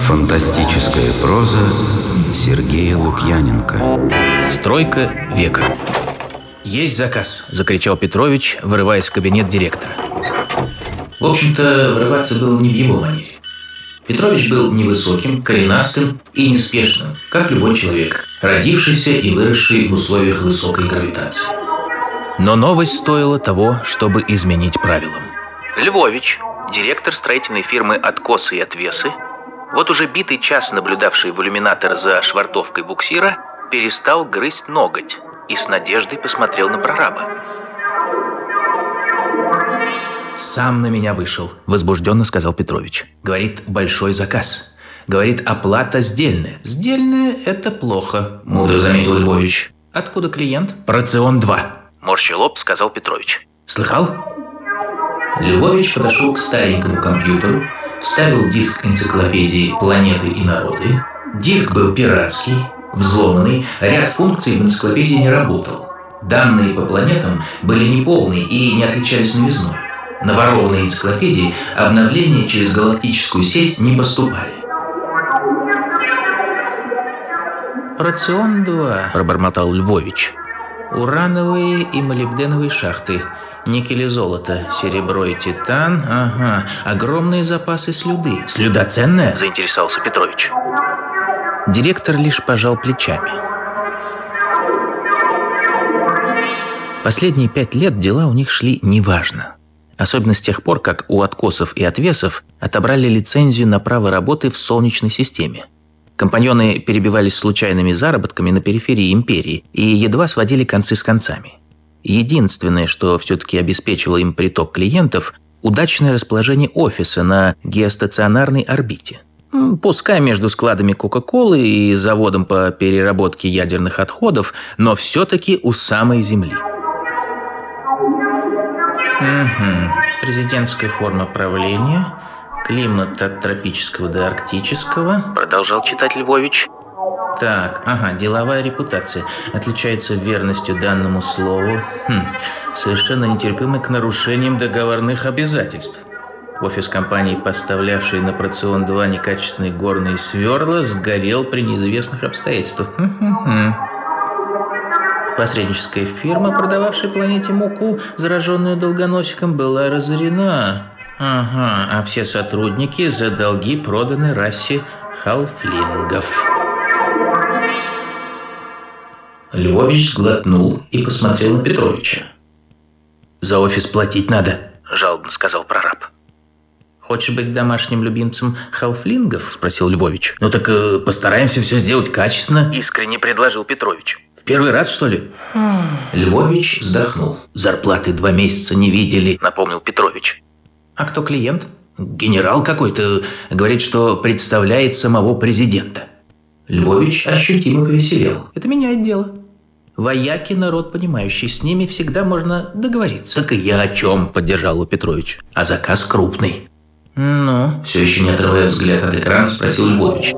Фантастическая проза Сергея Лукьяненко Стройка века «Есть заказ!» – закричал Петрович, вырываясь в кабинет директора. В общем-то, врываться было не в его манере. Петрович был невысоким, коренастым и неспешным, как любой человек, родившийся и выросший в условиях высокой гравитации. Но новость стоила того, чтобы изменить правилам. Львович, директор строительной фирмы «Откосы и отвесы», вот уже битый час наблюдавший в иллюминатор за швартовкой буксира, перестал грызть ноготь и с надеждой посмотрел на прораба. «Сам на меня вышел», – возбужденно сказал Петрович. «Говорит, большой заказ. Говорит, оплата сдельная». «Сдельная – это плохо», – мудро заметил Львович. «Откуда клиент?» «Рацион-2», – морщи лоб, сказал Петрович. «Слыхал?» Львович подошел к старенькому компьютеру, вставил диск энциклопедии «Планеты и народы». Диск был пиратский, взломанный, ряд функций в энциклопедии не работал. Данные по планетам были неполные и не отличались новизной. На ворованной энциклопедии обновления через галактическую сеть не поступали. «Рацион 2», – пробормотал Львович. «Урановые и молибденовые шахты, никель и золото, серебро и титан, ага, огромные запасы слюды». «Слюда ценная?» – заинтересовался Петрович. Директор лишь пожал плечами. Последние пять лет дела у них шли неважно. Особенно с тех пор, как у откосов и отвесов отобрали лицензию на право работы в Солнечной системе. Компаньоны перебивались случайными заработками на периферии империи и едва сводили концы с концами. Единственное, что все-таки обеспечивало им приток клиентов – удачное расположение офиса на геостационарной орбите – Пускай между складами Кока-Колы и заводом по переработке ядерных отходов, но все-таки у самой Земли. Угу. Президентская форма правления, климат от тропического до арктического, продолжал читать Львович. Так, ага, деловая репутация отличается верностью данному слову, хм, совершенно нетерпимой к нарушениям договорных обязательств. Офис компании, поставлявшей на Процион 2 некачественные горные сверла, сгорел при неизвестных обстоятельствах. Посредническая фирма, продававшая планете муку, зараженную долгоносиком, была разорена. Ага, а все сотрудники за долги проданы расе халфлингов. Львович сглотнул и посмотрел на Петровича. «За офис платить надо», – жалобно сказал прораб. «Хочешь быть домашним любимцем халфлингов?» – спросил Львович. «Ну так э, постараемся все сделать качественно», – искренне предложил Петрович. «В первый раз, что ли?» Львович вздохнул. «Зарплаты два месяца не видели», – напомнил Петрович. «А кто клиент?» «Генерал какой-то. Говорит, что представляет самого президента». Львович ощутимо повеселел. «Это меняет дело». Вояки – народ понимающий, с ними всегда можно договориться. «Так и я о чем?» – поддержал у Петрович. «А заказ крупный». «Ну?» – все еще не отрывая взгляд от экрана, спросил Львович.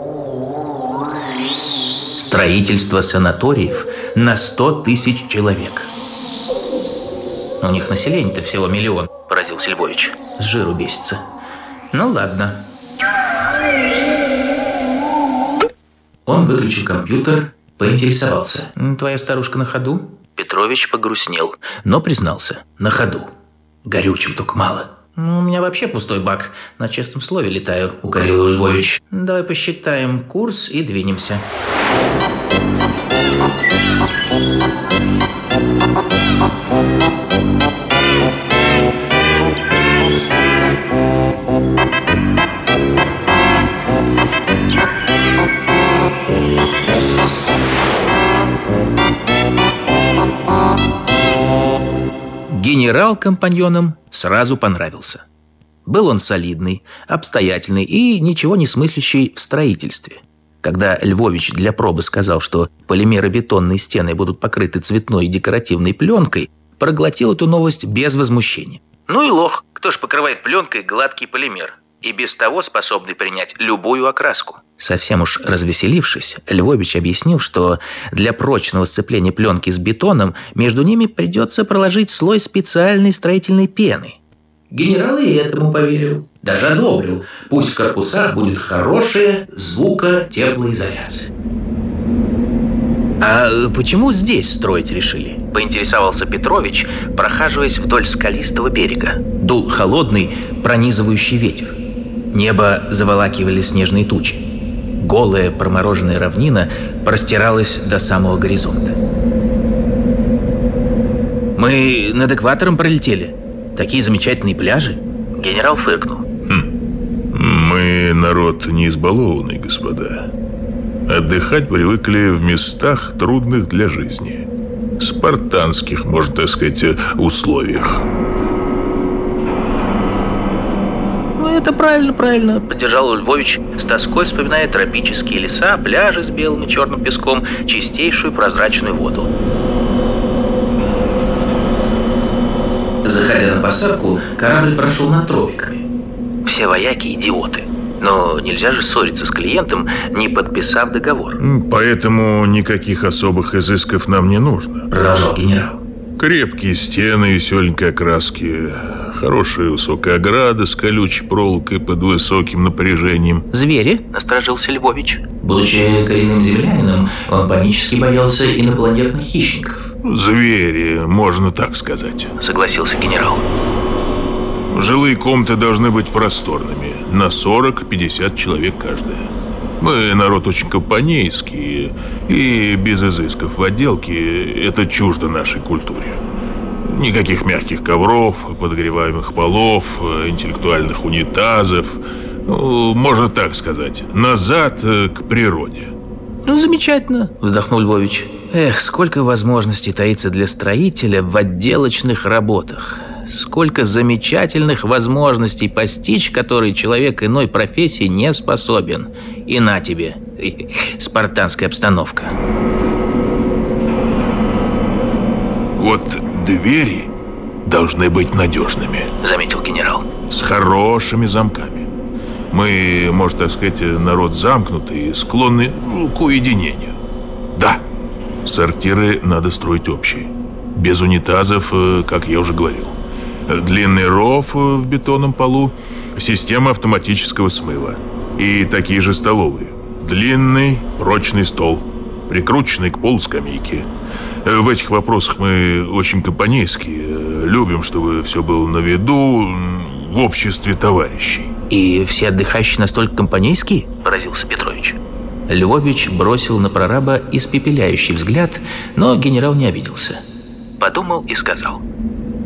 «Строительство санаториев на 100 тысяч человек». «У них население-то всего миллион», – поразился Львович. «С жиру бесится». «Ну ладно». Он выключил компьютер, поинтересовался. «Твоя старушка на ходу?» Петрович погрустнел, но признался. «На ходу. Горючим только мало». Ну, у меня вообще пустой бак. На честном слове летаю, укорил Львович. Давай посчитаем курс и двинемся. Генерал компаньонам сразу понравился. Был он солидный, обстоятельный и ничего не смыслящий в строительстве. Когда Львович для пробы сказал, что полимеробетонные стены будут покрыты цветной декоративной пленкой, проглотил эту новость без возмущения. «Ну и лох, кто ж покрывает пленкой гладкий полимер? И без того способный принять любую окраску. Совсем уж развеселившись, Львович объяснил, что для прочного сцепления пленки с бетоном между ними придется проложить слой специальной строительной пены. Генерал и этому поверил, даже одобрил. Пусть в корпусах будет хорошая звуко-теплоизоляция. «А почему здесь строить решили?» – поинтересовался Петрович, прохаживаясь вдоль скалистого берега. Дул холодный, пронизывающий ветер. Небо заволакивали снежные тучи. Голая промороженная равнина простиралась до самого горизонта. «Мы над экватором пролетели. Такие замечательные пляжи!» Генерал фыркнул. Хм. «Мы народ не избалованный, господа. Отдыхать привыкли в местах, трудных для жизни. Спартанских, можно так сказать, условиях. Ну, это правильно, правильно, поддержал Львович, с тоской вспоминая тропические леса, пляжи с белым и черным песком, чистейшую прозрачную воду. Заходя на посадку, корабль прошел над тропиками. Все вояки – идиоты. Но нельзя же ссориться с клиентом, не подписав договор. Поэтому никаких особых изысков нам не нужно. Продолжал генерал. Крепкие стены, веселенькие окраски, хорошая высокая ограда с колючей проволокой под высоким напряжением. «Звери?» – насторожился Львович. Будучи коренным землянином, он панически боялся инопланетных хищников. «Звери, можно так сказать», – согласился генерал. Жилые комнаты должны быть просторными, на 40-50 человек каждая. Мы народ очень компанейский, и без изысков в отделке это чуждо нашей культуре. Никаких мягких ковров, подогреваемых полов, интеллектуальных унитазов. Ну, можно так сказать, назад э, к природе. Ну, замечательно, вздохнул Львович. Эх, сколько возможностей таится для строителя в отделочных работах сколько замечательных возможностей постичь, которые человек иной профессии не способен. И на тебе, спартанская обстановка. Вот двери должны быть надежными, заметил генерал. С хорошими замками. Мы, можно так сказать, народ замкнутый и склонны ну, к уединению. Да, сортиры надо строить общие. Без унитазов, э, как я уже говорил. Длинный ров в бетонном полу, система автоматического смыва. И такие же столовые. Длинный прочный стол, прикрученный к полу скамейки. В этих вопросах мы очень компанейские. Любим, чтобы все было на виду, в обществе товарищей. И все отдыхающие настолько компанейские? Поразился Петрович. Львович бросил на прораба испепеляющий взгляд, но генерал не обиделся. Подумал и сказал.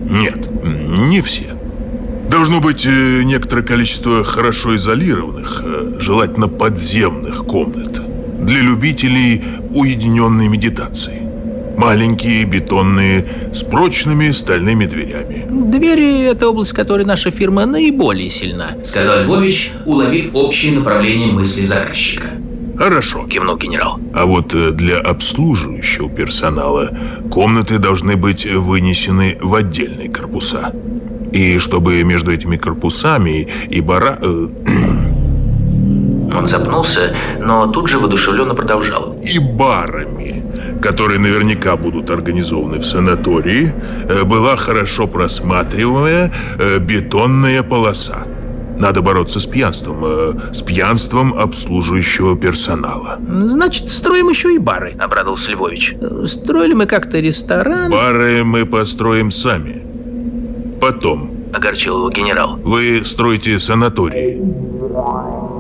Нет, не все. Должно быть э, некоторое количество хорошо изолированных, э, желательно подземных комнат для любителей уединенной медитации. Маленькие, бетонные, с прочными стальными дверями. Двери – это область, в которой наша фирма наиболее сильна, сказал Львович, уловив общее направление мысли заказчика. Хорошо. Кивнул генерал. А вот э, для обслуживающего персонала комнаты должны быть вынесены в отдельные корпуса. И чтобы между этими корпусами и бара... Э, Он запнулся, но тут же воодушевленно продолжал. И барами, которые наверняка будут организованы в санатории, э, была хорошо просматриваемая бетонная полоса. Надо бороться с пьянством, э, с пьянством обслуживающего персонала. Значит, строим еще и бары, обрадовался Львович. Строили мы как-то ресторан. Бары мы построим сами. Потом. Огорчил его генерал. Вы строите санатории.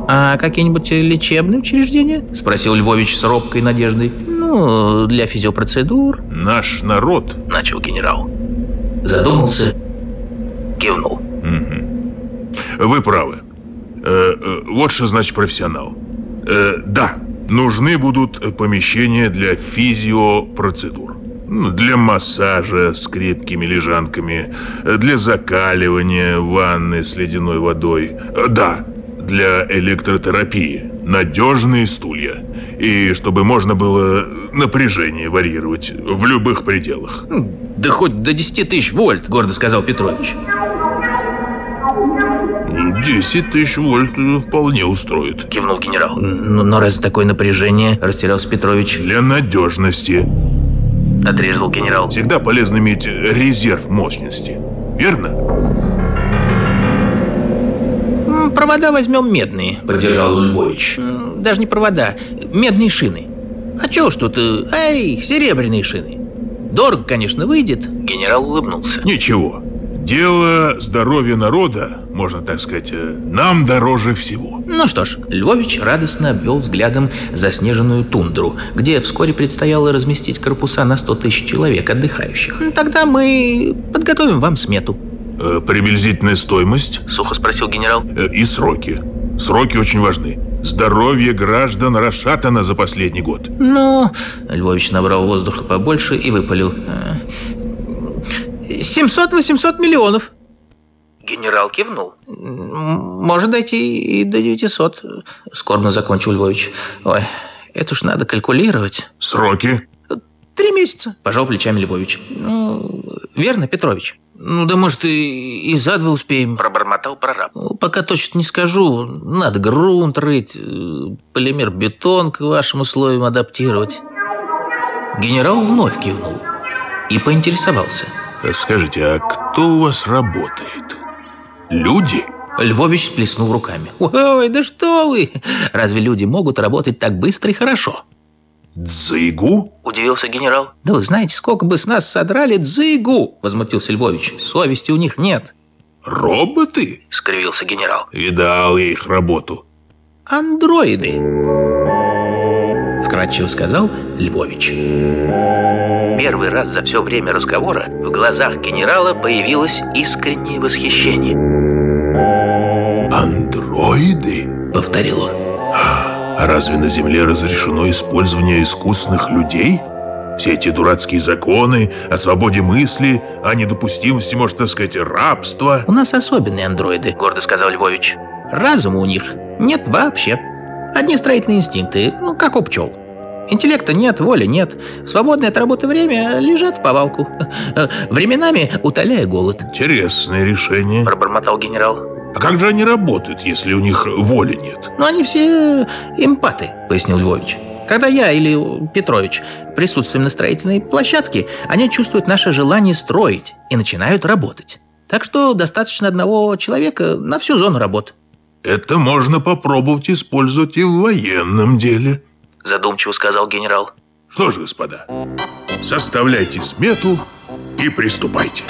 А какие-нибудь лечебные учреждения? Спросил Львович с робкой надеждой. Ну, для физиопроцедур. Наш народ. Начал генерал. Задумался, кивнул. Угу. Вы правы. Э, э, вот что значит профессионал. Э, да, нужны будут помещения для физиопроцедур. Для массажа с крепкими лежанками, для закаливания ванны с ледяной водой. Да, для электротерапии. Надежные стулья. И чтобы можно было напряжение варьировать в любых пределах. Да хоть до 10 тысяч вольт, гордо сказал Петрович. 10 тысяч вольт вполне устроит. Кивнул генерал. Но, но раз такое напряжение, растерялся Петрович. Для надежности. Отрезал генерал. Всегда полезно иметь резерв мощности. Верно? Провода возьмем медные, поддержал Львович. Даже не провода, медные шины. А чего ж тут, эй, серебряные шины. Дорого, конечно, выйдет. Генерал улыбнулся. Ничего. Дело здоровья народа, можно так сказать, э, нам дороже всего. Ну что ж, Львович радостно обвел взглядом заснеженную тундру, где вскоре предстояло разместить корпуса на 100 тысяч человек отдыхающих. Тогда мы подготовим вам смету. Э, приблизительная стоимость? Сухо спросил генерал. Э, и сроки. Сроки очень важны. Здоровье граждан расшатано за последний год. Ну, Львович набрал воздуха побольше и выпалил. 700-800 миллионов. Генерал кивнул. Может дойти и до 900. Скорбно закончил Львович. Ой, это уж надо калькулировать. Сроки? Три месяца. Пожал плечами Львович. Ну, верно, Петрович? Ну, да может, и, и за два успеем. Пробормотал прораб. Ну, пока точно не скажу. Надо грунт рыть, э, полимер-бетон к вашим условиям адаптировать. Генерал вновь кивнул и поинтересовался. Скажите, а кто у вас работает? Люди? Львович сплеснул руками. Ой, да что вы! Разве люди могут работать так быстро и хорошо? «Дзыгу?» – удивился генерал. «Да вы знаете, сколько бы с нас содрали дзыгу!» – возмутился Львович. «Совести у них нет». «Роботы?» – скривился генерал. «Видал я их работу». «Андроиды», – вкратчиво сказал Львович. Первый раз за все время разговора в глазах генерала появилось искреннее восхищение. «Андроиды?» – повторил он. А разве на Земле разрешено использование искусственных людей? Все эти дурацкие законы о свободе мысли, о недопустимости, можно так сказать, рабства. У нас особенные андроиды, гордо сказал Львович. Разума у них нет вообще. Одни строительные инстинкты, ну, как у пчел. Интеллекта нет, воли нет. Свободное от работы время лежат в повалку. Временами утоляя голод. Интересное решение. Пробормотал генерал. А как же они работают, если у них воли нет? Ну, они все эмпаты, пояснил Львович. Когда я или Петрович присутствуем на строительной площадке, они чувствуют наше желание строить и начинают работать. Так что достаточно одного человека на всю зону работ. Это можно попробовать использовать и в военном деле, задумчиво сказал генерал. Что ж, господа, составляйте смету и приступайте.